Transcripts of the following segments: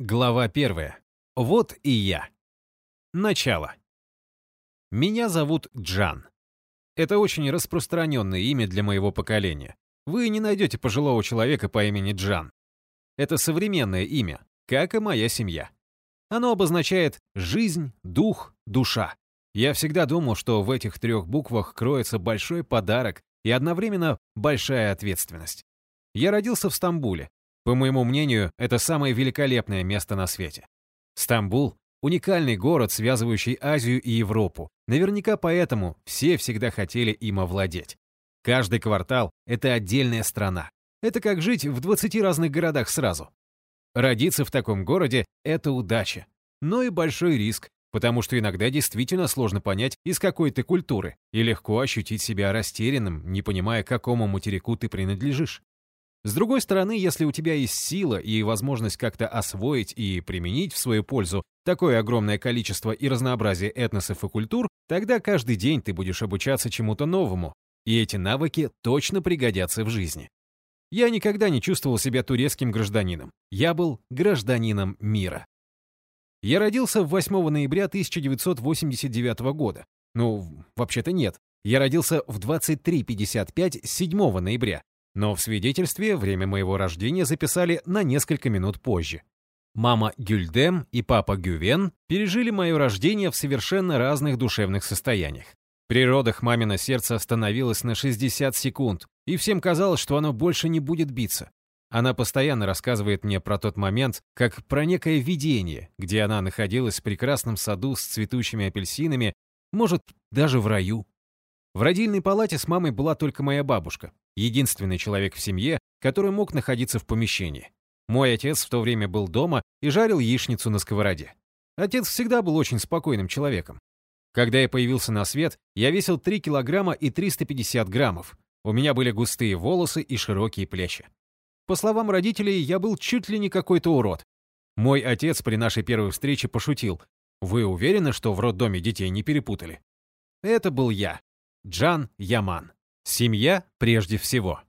Глава первая. Вот и я. Начало. Меня зовут Джан. Это очень распространенное имя для моего поколения. Вы не найдете пожилого человека по имени Джан. Это современное имя, как и моя семья. Оно обозначает «жизнь», «дух», «душа». Я всегда думал, что в этих трех буквах кроется большой подарок и одновременно большая ответственность. Я родился в Стамбуле. По моему мнению, это самое великолепное место на свете. Стамбул — уникальный город, связывающий Азию и Европу. Наверняка поэтому все всегда хотели им овладеть. Каждый квартал — это отдельная страна. Это как жить в 20 разных городах сразу. Родиться в таком городе — это удача. Но и большой риск, потому что иногда действительно сложно понять, из какой ты культуры, и легко ощутить себя растерянным, не понимая, к какому материку ты принадлежишь. С другой стороны, если у тебя есть сила и возможность как-то освоить и применить в свою пользу такое огромное количество и разнообразие этносов и культур, тогда каждый день ты будешь обучаться чему-то новому, и эти навыки точно пригодятся в жизни. Я никогда не чувствовал себя турецким гражданином. Я был гражданином мира. Я родился 8 ноября 1989 года. Ну, вообще-то нет. Я родился в 23.55 7 ноября, но в свидетельстве время моего рождения записали на несколько минут позже. Мама Гюльдем и папа Гювен пережили мое рождение в совершенно разных душевных состояниях. При родах мамино сердце остановилось на 60 секунд, и всем казалось, что оно больше не будет биться. Она постоянно рассказывает мне про тот момент, как про некое видение, где она находилась в прекрасном саду с цветущими апельсинами, может, даже в раю. В родильной палате с мамой была только моя бабушка, единственный человек в семье, который мог находиться в помещении. Мой отец в то время был дома и жарил яичницу на сковороде. Отец всегда был очень спокойным человеком. Когда я появился на свет, я весил 3 килограмма и 350 граммов. У меня были густые волосы и широкие плечи. По словам родителей, я был чуть ли не какой-то урод. Мой отец при нашей первой встрече пошутил. «Вы уверены, что в роддоме детей не перепутали?» Это был я. Джан Яман. Семья прежде всего.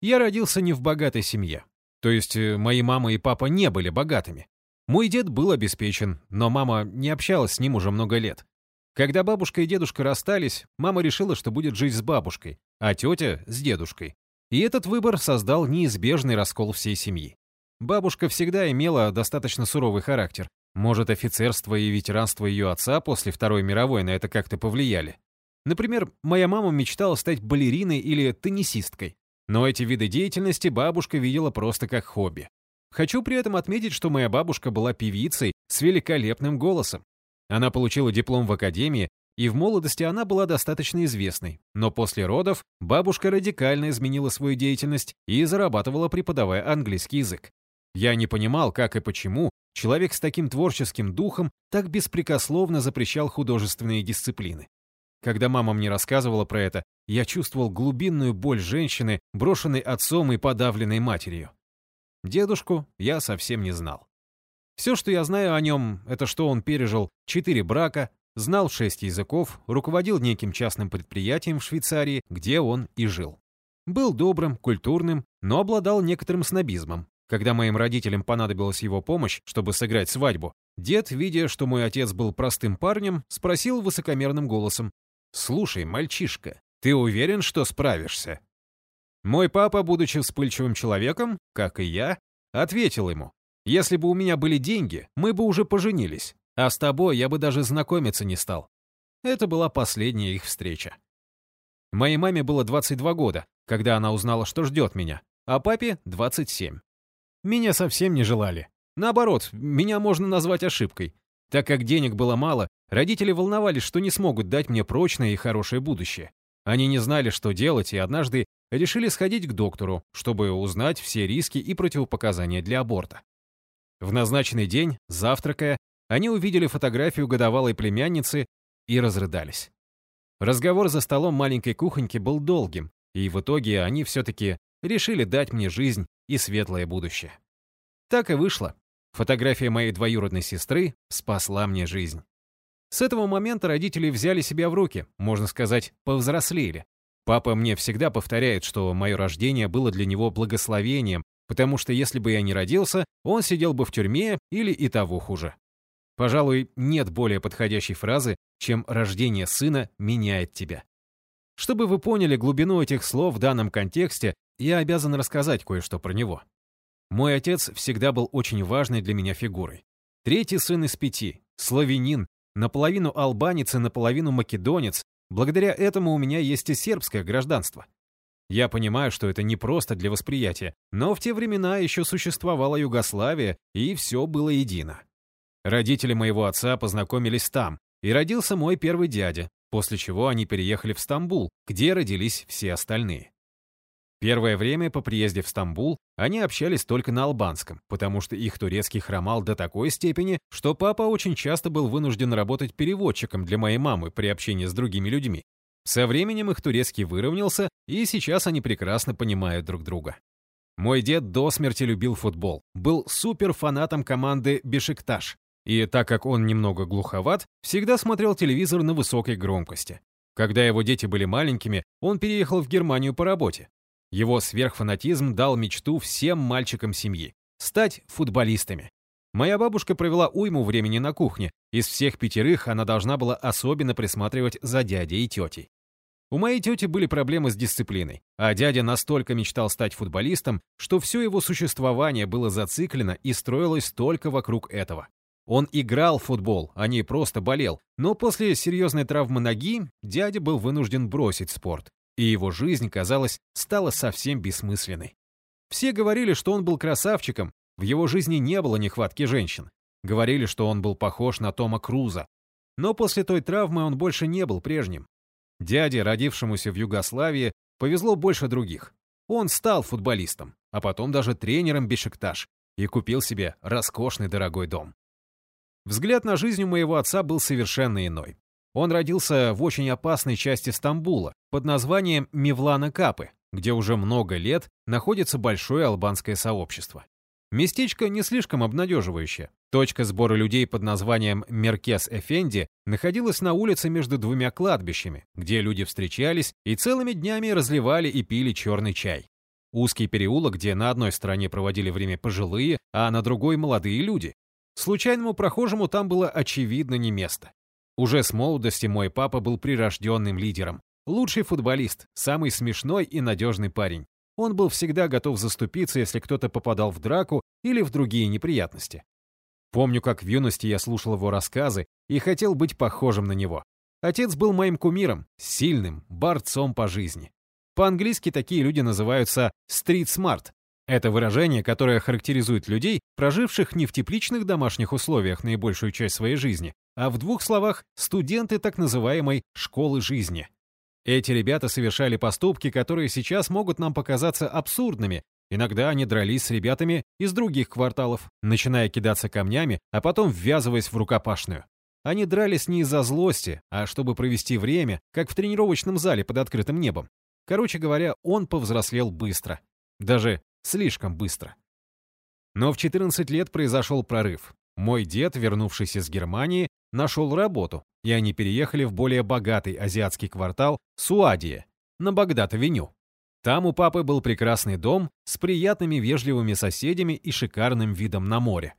Я родился не в богатой семье. То есть э, мои мама и папа не были богатыми. Мой дед был обеспечен, но мама не общалась с ним уже много лет. Когда бабушка и дедушка расстались, мама решила, что будет жить с бабушкой, а тетя — с дедушкой. И этот выбор создал неизбежный раскол всей семьи. Бабушка всегда имела достаточно суровый характер. Может, офицерство и ветеранство ее отца после Второй мировой на это как-то повлияли. Например, моя мама мечтала стать балериной или теннисисткой. Но эти виды деятельности бабушка видела просто как хобби. Хочу при этом отметить, что моя бабушка была певицей с великолепным голосом. Она получила диплом в академии и в молодости она была достаточно известной, но после родов бабушка радикально изменила свою деятельность и зарабатывала, преподавая английский язык. Я не понимал, как и почему человек с таким творческим духом так беспрекословно запрещал художественные дисциплины. Когда мама мне рассказывала про это, я чувствовал глубинную боль женщины, брошенной отцом и подавленной матерью. Дедушку я совсем не знал. Все, что я знаю о нем, это что он пережил четыре брака, Знал шесть языков, руководил неким частным предприятием в Швейцарии, где он и жил. Был добрым, культурным, но обладал некоторым снобизмом. Когда моим родителям понадобилась его помощь, чтобы сыграть свадьбу, дед, видя, что мой отец был простым парнем, спросил высокомерным голосом, «Слушай, мальчишка, ты уверен, что справишься?» Мой папа, будучи вспыльчивым человеком, как и я, ответил ему, «Если бы у меня были деньги, мы бы уже поженились. А с тобой я бы даже знакомиться не стал. Это была последняя их встреча. Моей маме было 22 года, когда она узнала, что ждет меня, а папе — 27. Меня совсем не желали. Наоборот, меня можно назвать ошибкой. Так как денег было мало, родители волновались, что не смогут дать мне прочное и хорошее будущее. Они не знали, что делать, и однажды решили сходить к доктору, чтобы узнать все риски и противопоказания для аборта. В назначенный день, завтракая, они увидели фотографию годовалой племянницы и разрыдались. Разговор за столом маленькой кухоньки был долгим, и в итоге они все-таки решили дать мне жизнь и светлое будущее. Так и вышло. Фотография моей двоюродной сестры спасла мне жизнь. С этого момента родители взяли себя в руки, можно сказать, повзрослели. Папа мне всегда повторяет, что мое рождение было для него благословением, потому что если бы я не родился, он сидел бы в тюрьме или и того хуже. Пожалуй, нет более подходящей фразы, чем «рождение сына меняет тебя». Чтобы вы поняли глубину этих слов в данном контексте, я обязан рассказать кое-что про него. Мой отец всегда был очень важной для меня фигурой. Третий сын из пяти, славянин, наполовину албанец и наполовину македонец, благодаря этому у меня есть и сербское гражданство. Я понимаю, что это не просто для восприятия, но в те времена еще существовала Югославия, и все было едино. Родители моего отца познакомились там, и родился мой первый дядя, после чего они переехали в Стамбул, где родились все остальные. Первое время по приезде в Стамбул они общались только на албанском, потому что их турецкий хромал до такой степени, что папа очень часто был вынужден работать переводчиком для моей мамы при общении с другими людьми. Со временем их турецкий выровнялся, и сейчас они прекрасно понимают друг друга. Мой дед до смерти любил футбол, был суперфанатом команды «Бешикташ», и так как он немного глуховат, всегда смотрел телевизор на высокой громкости. Когда его дети были маленькими, он переехал в Германию по работе, его сверхфанатизм дал мечту всем мальчикам семьи — стать футболистами. Моя бабушка провела уйму времени на кухне. Из всех пятерых она должна была особенно присматривать за дядей и тетей. У моей тети были проблемы с дисциплиной, а дядя настолько мечтал стать футболистом, что все его существование было зациклено и строилось только вокруг этого. Он играл в футбол, а не просто болел, но после серьезной травмы ноги дядя был вынужден бросить спорт и его жизнь, казалось, стала совсем бессмысленной. Все говорили, что он был красавчиком, в его жизни не было нехватки женщин. Говорили, что он был похож на Тома Круза. Но после той травмы он больше не был прежним. Дяде, родившемуся в Югославии, повезло больше других. Он стал футболистом, а потом даже тренером Бешикташ и купил себе роскошный дорогой дом. Взгляд на жизнь у моего отца был совершенно иной. Он родился в очень опасной части Стамбула под названием Мевлана Капы, где уже много лет находится большое албанское сообщество. Местечко не слишком обнадеживающее. Точка сбора людей под названием Меркес-Эфенди находилась на улице между двумя кладбищами, где люди встречались и целыми днями разливали и пили черный чай. Узкий переулок, где на одной стороне проводили время пожилые, а на другой молодые люди. Случайному прохожему там было очевидно не место. Уже с молодости мой папа был прирожденным лидером. Лучший футболист, самый смешной и надежный парень. Он был всегда готов заступиться, если кто-то попадал в драку или в другие неприятности. Помню, как в юности я слушал его рассказы и хотел быть похожим на него. Отец был моим кумиром, сильным, борцом по жизни. По-английски такие люди называются «street smart». Это выражение, которое характеризует людей, проживших не в тепличных домашних условиях наибольшую часть своей жизни, а в двух словах студенты так называемой «школы жизни». Эти ребята совершали поступки, которые сейчас могут нам показаться абсурдными. Иногда они дрались с ребятами из других кварталов, начиная кидаться камнями, а потом ввязываясь в рукопашную. Они дрались не из-за злости, а чтобы провести время, как в тренировочном зале под открытым небом. Короче говоря, он повзрослел быстро. Даже слишком быстро. Но в 14 лет произошел прорыв. Мой дед, вернувшийся из Германии, нашел работу, и они переехали в более богатый азиатский квартал Суадия, на Багдад-авеню. Там у папы был прекрасный дом с приятными вежливыми соседями и шикарным видом на море.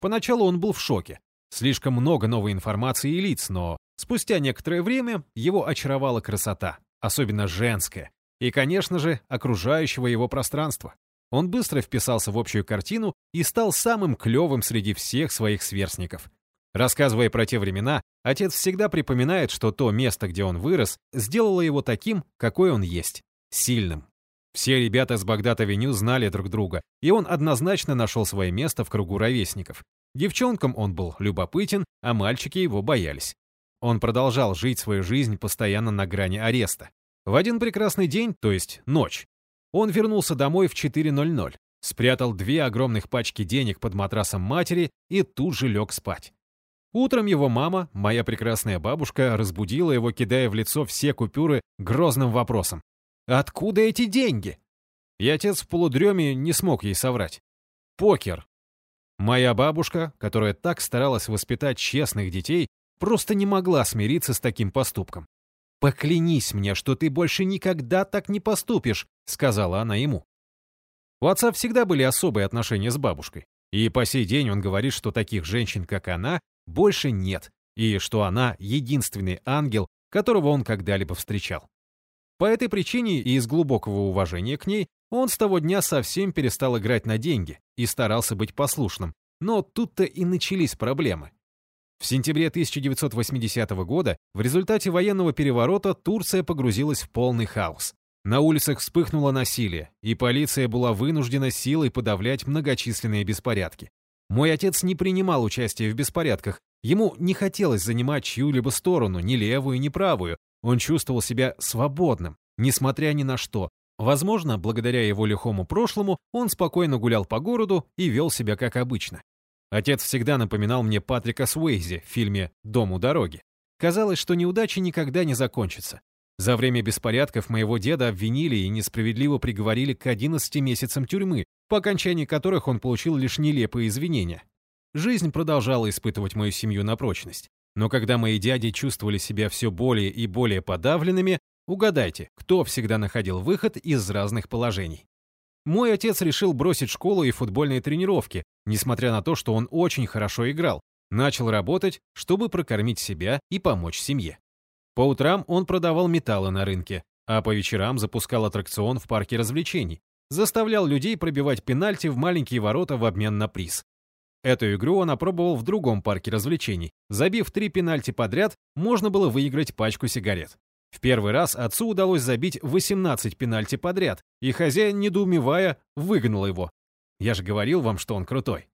Поначалу он был в шоке. Слишком много новой информации и лиц, но спустя некоторое время его очаровала красота, особенно женская, и, конечно же, окружающего его пространства. Он быстро вписался в общую картину и стал самым клевым среди всех своих сверстников. Рассказывая про те времена, отец всегда припоминает, что то место, где он вырос, сделало его таким, какой он есть, сильным. Все ребята с Багдад-авеню знали друг друга, и он однозначно нашел свое место в кругу ровесников. Девчонкам он был любопытен, а мальчики его боялись. Он продолжал жить свою жизнь постоянно на грани ареста. В один прекрасный день, то есть ночь, он вернулся домой в 4.00, спрятал две огромных пачки денег под матрасом матери и тут же лег спать. Утром его мама, моя прекрасная бабушка, разбудила его, кидая в лицо все купюры грозным вопросом. «Откуда эти деньги?» И отец в полудреме не смог ей соврать. «Покер». Моя бабушка, которая так старалась воспитать честных детей, просто не могла смириться с таким поступком. «Поклянись мне, что ты больше никогда так не поступишь», — сказала она ему. У отца всегда были особые отношения с бабушкой. И по сей день он говорит, что таких женщин, как она, больше нет, и что она единственный ангел, которого он когда-либо встречал. По этой причине и из глубокого уважения к ней он с того дня совсем перестал играть на деньги и старался быть послушным, но тут-то и начались проблемы. В сентябре 1980 года в результате военного переворота Турция погрузилась в полный хаос. На улицах вспыхнуло насилие, и полиция была вынуждена силой подавлять многочисленные беспорядки. Мой отец не принимал участия в беспорядках, ему не хотелось занимать чью-либо сторону, ни левую, ни правую. Он чувствовал себя свободным, несмотря ни на что. Возможно, благодаря его лихому прошлому, он спокойно гулял по городу и вел себя как обычно. Отец всегда напоминал мне Патрика Суэйзи в фильме «Дом у дороги». Казалось, что неудача никогда не закончится. За время беспорядков моего деда обвинили и несправедливо приговорили к 11 месяцам тюрьмы, по окончании которых он получил лишь нелепые извинения. Жизнь продолжала испытывать мою семью на прочность. Но когда мои дяди чувствовали себя все более и более подавленными, угадайте, кто всегда находил выход из разных положений. Мой отец решил бросить школу и футбольные тренировки, несмотря на то, что он очень хорошо играл. Начал работать, чтобы прокормить себя и помочь семье. По утрам он продавал металлы на рынке, а по вечерам запускал аттракцион в парке развлечений, заставлял людей пробивать пенальти в маленькие ворота в обмен на приз. Эту игру он опробовал в другом парке развлечений. Забив три пенальти подряд, можно было выиграть пачку сигарет. В первый раз отцу удалось забить 18 пенальти подряд, и хозяин, недоумевая, выгнал его. Я же говорил вам, что он крутой.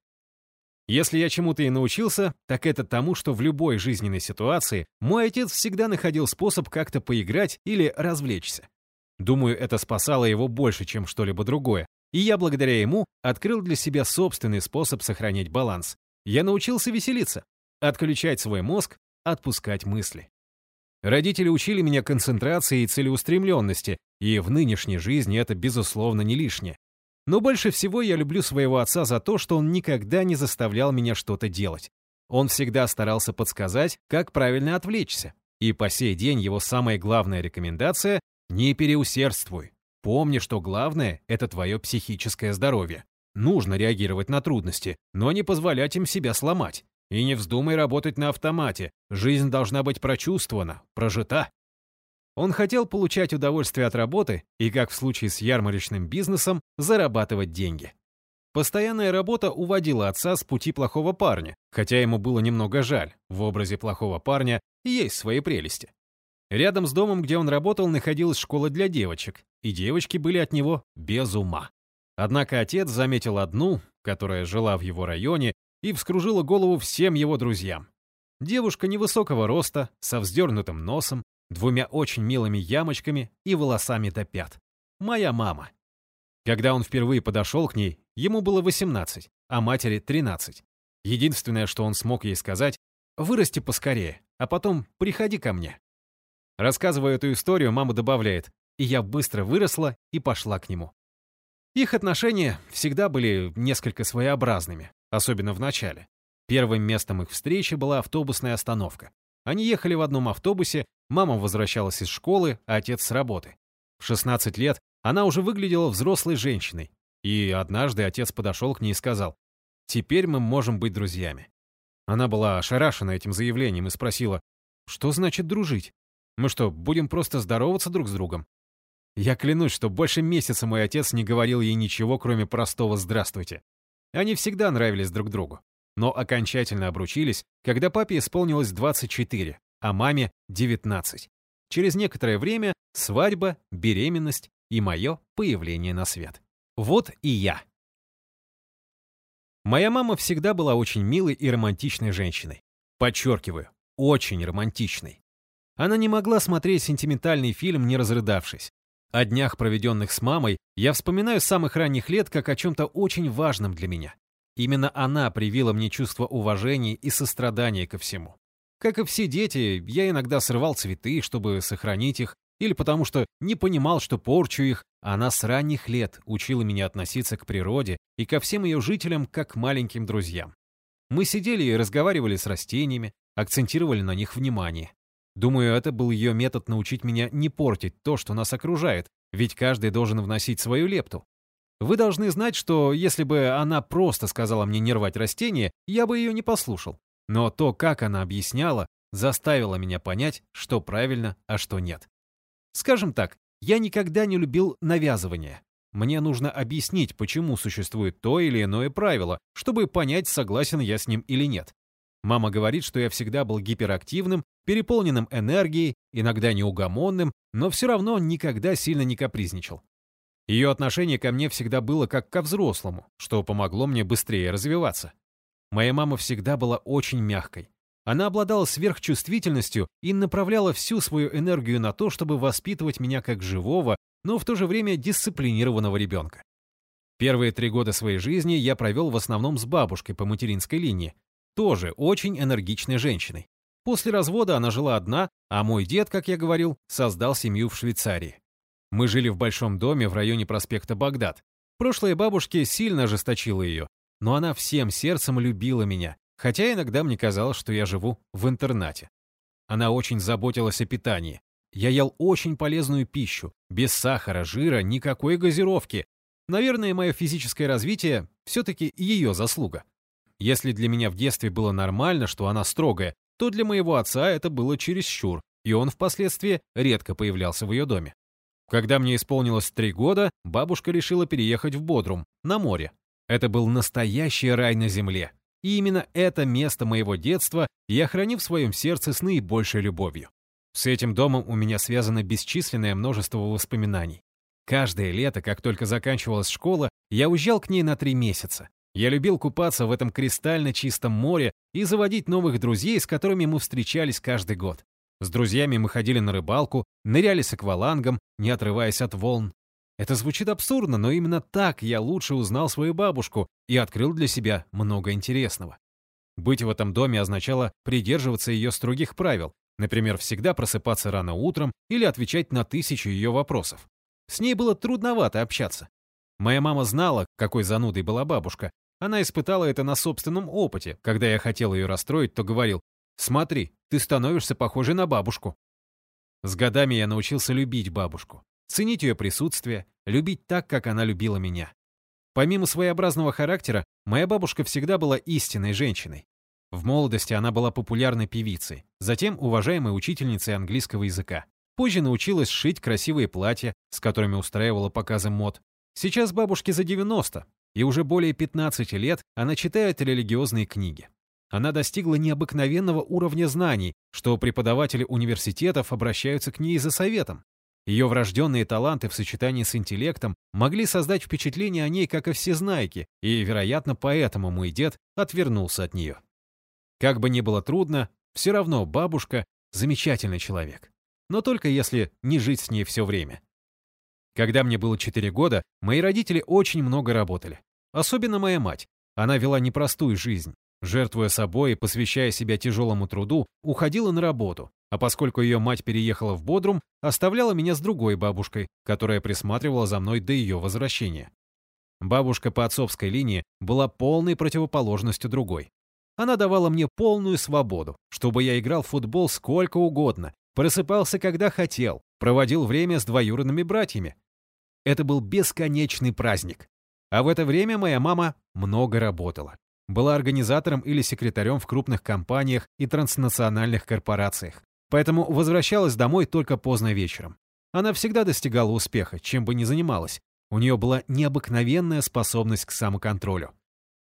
Если я чему-то и научился, так это тому, что в любой жизненной ситуации мой отец всегда находил способ как-то поиграть или развлечься. Думаю, это спасало его больше, чем что-либо другое. И я благодаря ему открыл для себя собственный способ сохранять баланс. Я научился веселиться, отключать свой мозг, отпускать мысли. Родители учили меня концентрации и целеустремленности, и в нынешней жизни это, безусловно, не лишнее. Но больше всего я люблю своего отца за то, что он никогда не заставлял меня что-то делать. Он всегда старался подсказать, как правильно отвлечься. И по сей день его самая главная рекомендация – не переусердствуй. Помни, что главное – это твое психическое здоровье. Нужно реагировать на трудности, но не позволять им себя сломать. И не вздумай работать на автомате. Жизнь должна быть прочувствована, прожита. Он хотел получать удовольствие от работы и, как в случае с ярмарочным бизнесом, зарабатывать деньги. Постоянная работа уводила отца с пути плохого парня, хотя ему было немного жаль, в образе плохого парня есть свои прелести. Рядом с домом, где он работал, находилась школа для девочек, и девочки были от него без ума. Однако отец заметил одну, которая жила в его районе, и вскружила голову всем его друзьям. Девушка невысокого роста, со вздернутым носом, двумя очень милыми ямочками и волосами до пят. Моя мама. Когда он впервые подошел к ней, ему было 18, а матери 13. Единственное, что он смог ей сказать, «Вырасти поскорее, а потом приходи ко мне». Рассказывая эту историю, мама добавляет, «И я быстро выросла и пошла к нему». Их отношения всегда были несколько своеобразными, особенно в начале. Первым местом их встречи была автобусная остановка. Они ехали в одном автобусе, мама возвращалась из школы, а отец с работы. В 16 лет она уже выглядела взрослой женщиной. И однажды отец подошел к ней и сказал, «Теперь мы можем быть друзьями». Она была ошарашена этим заявлением и спросила, «Что значит дружить? Мы что, будем просто здороваться друг с другом?» Я клянусь, что больше месяца мой отец не говорил ей ничего, кроме простого «здравствуйте». Они всегда нравились друг другу но окончательно обручились, когда папе исполнилось 24, а маме 19. Через некоторое время свадьба, беременность и мое появление на свет. Вот и я. Моя мама всегда была очень милой и романтичной женщиной. Подчеркиваю, очень романтичной. Она не могла смотреть сентиментальный фильм, не разрыдавшись. О днях, проведенных с мамой, я вспоминаю с самых ранних лет как о чем-то очень важном для меня. Именно она привила мне чувство уважения и сострадания ко всему. Как и все дети, я иногда срывал цветы, чтобы сохранить их, или потому что не понимал, что порчу их, она с ранних лет учила меня относиться к природе и ко всем ее жителям как к маленьким друзьям. Мы сидели и разговаривали с растениями, акцентировали на них внимание. Думаю, это был ее метод научить меня не портить то, что нас окружает, ведь каждый должен вносить свою лепту. Вы должны знать, что если бы она просто сказала мне не рвать растения, я бы ее не послушал. Но то, как она объясняла, заставило меня понять, что правильно, а что нет. Скажем так, я никогда не любил навязывание. Мне нужно объяснить, почему существует то или иное правило, чтобы понять, согласен я с ним или нет. Мама говорит, что я всегда был гиперактивным, переполненным энергией, иногда неугомонным, но все равно никогда сильно не капризничал. Ее отношение ко мне всегда было как ко взрослому, что помогло мне быстрее развиваться. Моя мама всегда была очень мягкой. Она обладала сверхчувствительностью и направляла всю свою энергию на то, чтобы воспитывать меня как живого, но в то же время дисциплинированного ребенка. Первые три года своей жизни я провел в основном с бабушкой по материнской линии, тоже очень энергичной женщиной. После развода она жила одна, а мой дед, как я говорил, создал семью в Швейцарии. Мы жили в большом доме в районе проспекта Багдад. Прошлое бабушки сильно ожесточило ее, но она всем сердцем любила меня, хотя иногда мне казалось, что я живу в интернате. Она очень заботилась о питании. Я ел очень полезную пищу, без сахара, жира, никакой газировки. Наверное, мое физическое развитие все-таки ее заслуга. Если для меня в детстве было нормально, что она строгая, то для моего отца это было чересчур, и он впоследствии редко появлялся в ее доме. Когда мне исполнилось три года, бабушка решила переехать в Бодрум, на море. Это был настоящий рай на земле. И именно это место моего детства я храню в своем сердце с наибольшей любовью. С этим домом у меня связано бесчисленное множество воспоминаний. Каждое лето, как только заканчивалась школа, я уезжал к ней на три месяца. Я любил купаться в этом кристально чистом море и заводить новых друзей, с которыми мы встречались каждый год. С друзьями мы ходили на рыбалку, ныряли с аквалангом, не отрываясь от волн. Это звучит абсурдно, но именно так я лучше узнал свою бабушку и открыл для себя много интересного. Быть в этом доме означало придерживаться ее строгих правил, например, всегда просыпаться рано утром или отвечать на тысячу ее вопросов. С ней было трудновато общаться. Моя мама знала, какой занудой была бабушка. Она испытала это на собственном опыте. Когда я хотел ее расстроить, то говорил, «Смотри, ты становишься похожей на бабушку». С годами я научился любить бабушку, ценить ее присутствие, любить так, как она любила меня. Помимо своеобразного характера, моя бабушка всегда была истинной женщиной. В молодости она была популярной певицей, затем уважаемой учительницей английского языка. Позже научилась шить красивые платья, с которыми устраивала показы мод. Сейчас бабушке за 90, и уже более 15 лет она читает религиозные книги. Она достигла необыкновенного уровня знаний, что преподаватели университетов обращаются к ней за советом. Ее врожденные таланты в сочетании с интеллектом могли создать впечатление о ней как о всезнайке, и, вероятно, поэтому мой дед отвернулся от нее. Как бы ни было трудно, все равно бабушка — замечательный человек. Но только если не жить с ней все время. Когда мне было 4 года, мои родители очень много работали. Особенно моя мать. Она вела непростую жизнь. Жертвуя собой и посвящая себя тяжелому труду, уходила на работу, а поскольку ее мать переехала в Бодрум, оставляла меня с другой бабушкой, которая присматривала за мной до ее возвращения. Бабушка по отцовской линии была полной противоположностью другой. Она давала мне полную свободу, чтобы я играл в футбол сколько угодно, просыпался когда хотел, проводил время с двоюродными братьями. Это был бесконечный праздник. А в это время моя мама много работала была организатором или секретарем в крупных компаниях и транснациональных корпорациях. Поэтому возвращалась домой только поздно вечером. Она всегда достигала успеха, чем бы ни занималась. У нее была необыкновенная способность к самоконтролю.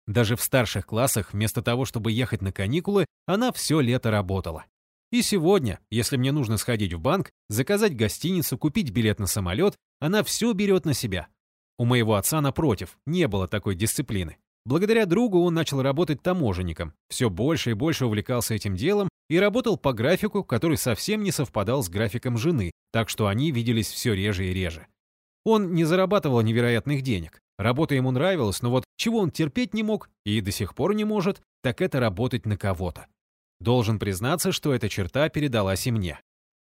Даже в старших классах, вместо того, чтобы ехать на каникулы, она все лето работала. И сегодня, если мне нужно сходить в банк, заказать гостиницу, купить билет на самолет, она все берет на себя. У моего отца, напротив, не было такой дисциплины. Благодаря другу он начал работать таможенником, все больше и больше увлекался этим делом и работал по графику, который совсем не совпадал с графиком жены, так что они виделись все реже и реже. Он не зарабатывал невероятных денег. Работа ему нравилась, но вот чего он терпеть не мог и до сих пор не может, так это работать на кого-то. Должен признаться, что эта черта передалась и мне.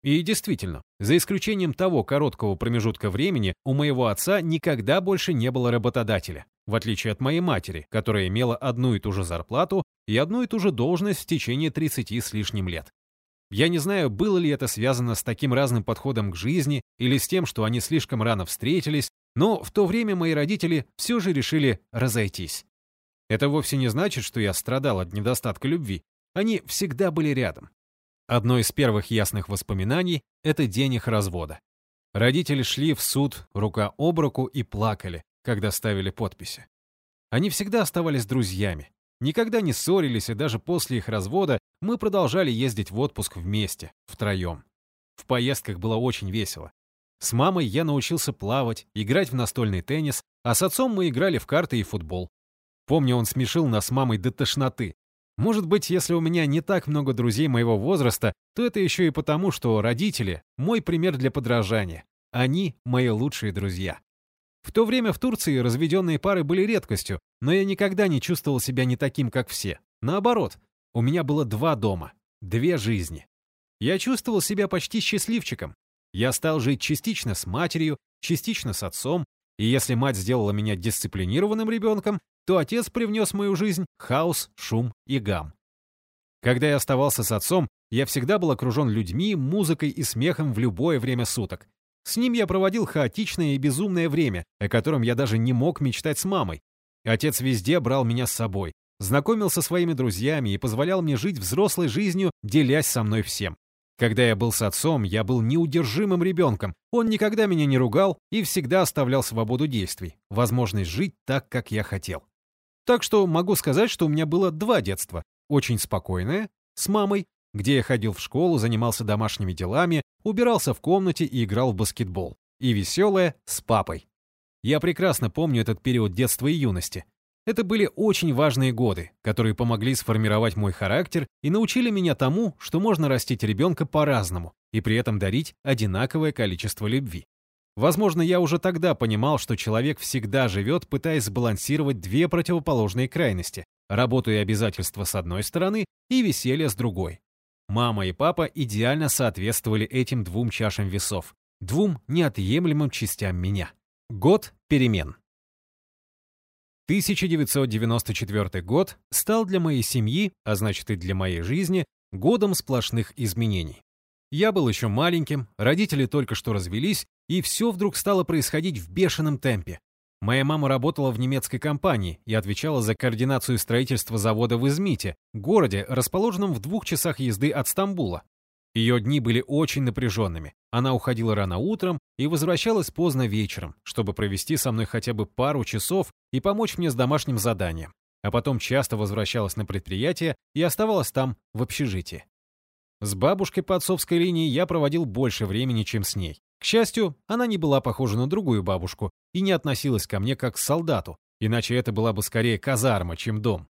И действительно, за исключением того короткого промежутка времени, у моего отца никогда больше не было работодателя в отличие от моей матери, которая имела одну и ту же зарплату и одну и ту же должность в течение 30 с лишним лет. Я не знаю, было ли это связано с таким разным подходом к жизни или с тем, что они слишком рано встретились, Но в то время мои родители все же решили разойтись. Это вовсе не значит, что я страдал от недостатка любви. Они всегда были рядом. Одно из первых ясных воспоминаний — это день их развода. Родители шли в суд рука об руку и плакали, когда ставили подписи. Они всегда оставались друзьями, никогда не ссорились, и даже после их развода мы продолжали ездить в отпуск вместе, втроем. В поездках было очень весело. С мамой я научился плавать, играть в настольный теннис, а с отцом мы играли в карты и футбол. Помню, он смешил нас с мамой до тошноты. Может быть, если у меня не так много друзей моего возраста, то это еще и потому, что родители — мой пример для подражания. Они — мои лучшие друзья. В то время в Турции разведенные пары были редкостью, но я никогда не чувствовал себя не таким, как все. Наоборот, у меня было два дома, две жизни. Я чувствовал себя почти счастливчиком. Я стал жить частично с матерью, частично с отцом, и если мать сделала меня дисциплинированным ребенком, то отец привнес в мою жизнь хаос, шум и гам. Когда я оставался с отцом, я всегда был окружен людьми, музыкой и смехом в любое время суток. С ним я проводил хаотичное и безумное время, о котором я даже не мог мечтать с мамой. Отец везде брал меня с собой, знакомил со своими друзьями и позволял мне жить взрослой жизнью, делясь со мной всем. Когда я был с отцом, я был неудержимым ребенком. Он никогда меня не ругал и всегда оставлял свободу действий, возможность жить так, как я хотел. Так что могу сказать, что у меня было два детства. Очень спокойное, с мамой, где я ходил в школу, занимался домашними делами, убирался в комнате и играл в баскетбол. И веселое, с папой. Я прекрасно помню этот период детства и юности. Это были очень важные годы, которые помогли сформировать мой характер и научили меня тому, что можно растить ребенка по-разному и при этом дарить одинаковое количество любви. Возможно, я уже тогда понимал, что человек всегда живет, пытаясь сбалансировать две противоположные крайности – работу и обязательства с одной стороны и веселье с другой. Мама и папа идеально соответствовали этим двум чашам весов, двум неотъемлемым частям меня. Год перемен. 1994 год стал для моей семьи, а значит и для моей жизни, годом сплошных изменений. Я был еще маленьким, родители только что развелись, и все вдруг стало происходить в бешеном темпе. Моя мама работала в немецкой компании и отвечала за координацию строительства завода в Измите, городе, расположенном в двух часах езды от Стамбула. Ее дни были очень напряженными. Она уходила рано утром и возвращалась поздно вечером, чтобы провести со мной хотя бы пару часов и помочь мне с домашним заданием. А потом часто возвращалась на предприятие и оставалась там, в общежитии. С бабушкой по отцовской линии я проводил больше времени, чем с ней. К счастью, она не была похожа на другую бабушку и не относилась ко мне как к солдату, иначе это была бы скорее казарма, чем дом.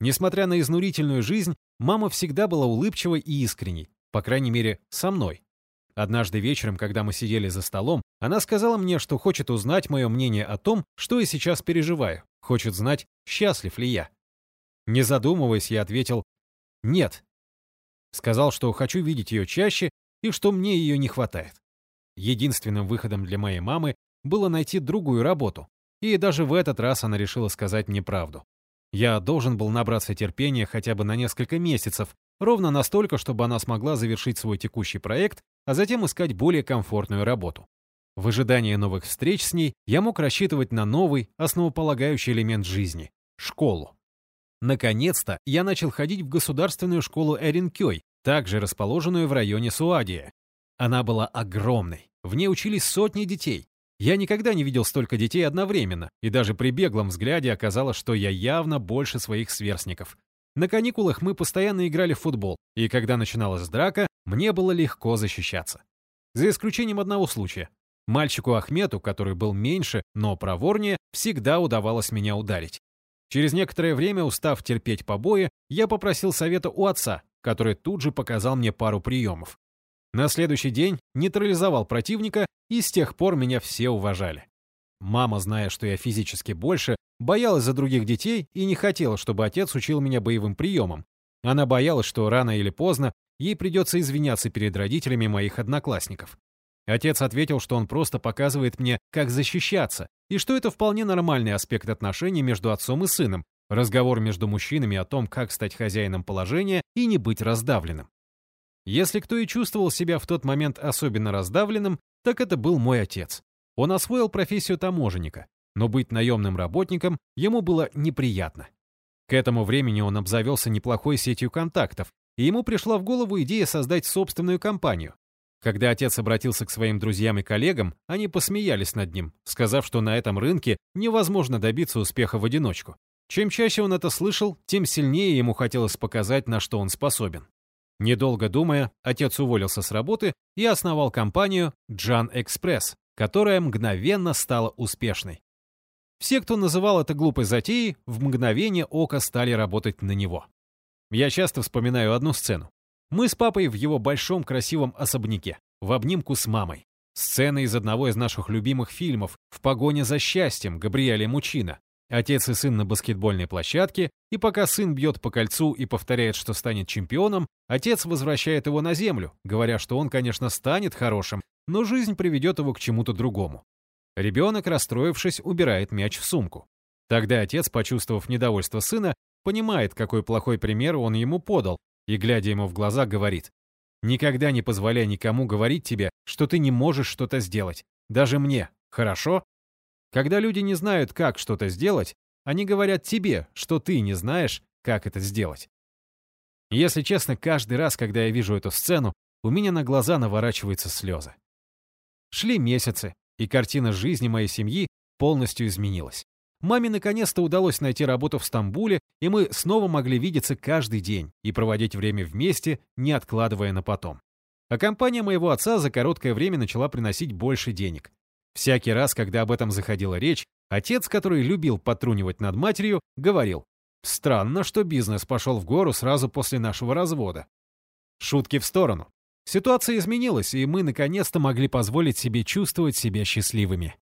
Несмотря на изнурительную жизнь, мама всегда была улыбчивой и искренней, по крайней мере, со мной. Однажды вечером, когда мы сидели за столом, она сказала мне, что хочет узнать мое мнение о том, что я сейчас переживаю, хочет знать, счастлив ли я. Не задумываясь, я ответил «нет». Сказал, что хочу видеть ее чаще и что мне ее не хватает. Единственным выходом для моей мамы было найти другую работу, и даже в этот раз она решила сказать мне правду. Я должен был набраться терпения хотя бы на несколько месяцев, ровно настолько, чтобы она смогла завершить свой текущий проект, а затем искать более комфортную работу. В ожидании новых встреч с ней я мог рассчитывать на новый, основополагающий элемент жизни — школу. Наконец-то я начал ходить в государственную школу Эринкёй, также расположенную в районе Суадия, она была огромной. В ней учились сотни детей. Я никогда не видел столько детей одновременно, и даже при беглом взгляде оказалось, что я явно больше своих сверстников. На каникулах мы постоянно играли в футбол, и когда начиналась драка, мне было легко защищаться. За исключением одного случая. Мальчику Ахмету, который был меньше, но проворнее, всегда удавалось меня ударить. Через некоторое время, устав терпеть побои, я попросил совета у отца, который тут же показал мне пару приемов. На следующий день нейтрализовал противника, и с тех пор меня все уважали. Мама, зная, что я физически больше, боялась за других детей и не хотела, чтобы отец учил меня боевым приемам. Она боялась, что рано или поздно ей придется извиняться перед родителями моих одноклассников. Отец ответил, что он просто показывает мне, как защищаться, и что это вполне нормальный аспект отношений между отцом и сыном, разговор между мужчинами о том, как стать хозяином положения и не быть раздавленным. Если кто и чувствовал себя в тот момент особенно раздавленным, так это был мой отец. Он освоил профессию таможенника, но быть наемным работником ему было неприятно. К этому времени он обзавелся неплохой сетью контактов, и ему пришла в голову идея создать собственную компанию. Когда отец обратился к своим друзьям и коллегам, они посмеялись над ним, сказав, что на этом рынке невозможно добиться успеха в одиночку. Чем чаще он это слышал, тем сильнее ему хотелось показать, на что он способен. Недолго думая, отец уволился с работы и основал компанию Джан Экспресс, которая мгновенно стала успешной. Все, кто называл это глупой затеей, в мгновение ока стали работать на него. Я часто вспоминаю одну сцену. Мы с папой в его большом красивом особняке, в обнимку с мамой. Сцена из одного из наших любимых фильмов «В погоне за счастьем» Габриэля Мучина. Отец и сын на баскетбольной площадке, и пока сын бьет по кольцу и повторяет, что станет чемпионом, отец возвращает его на землю, говоря, что он, конечно, станет хорошим, но жизнь приведет его к чему-то другому. Ребенок, расстроившись, убирает мяч в сумку. Тогда отец, почувствовав недовольство сына, понимает, какой плохой пример он ему подал, и, глядя ему в глаза, говорит, «Никогда не позволяй никому говорить тебе, что ты не можешь что-то сделать. Даже мне. Хорошо?» Когда люди не знают, как что-то сделать, они говорят тебе, что ты не знаешь, как это сделать. Если честно, каждый раз, когда я вижу эту сцену, у меня на глаза наворачиваются слезы. Шли месяцы, и картина жизни моей семьи полностью изменилась. Маме наконец-то удалось найти работу в Стамбуле, и мы снова могли видеться каждый день и проводить время вместе, не откладывая на потом. А компания моего отца за короткое время начала приносить больше денег. Всякий раз, когда об этом заходила речь, отец, который любил потрунивать над матерью, говорил, «Странно, что бизнес пошел в гору сразу после нашего развода». Шутки в сторону. Ситуация изменилась, и мы наконец-то могли позволить себе чувствовать себя счастливыми.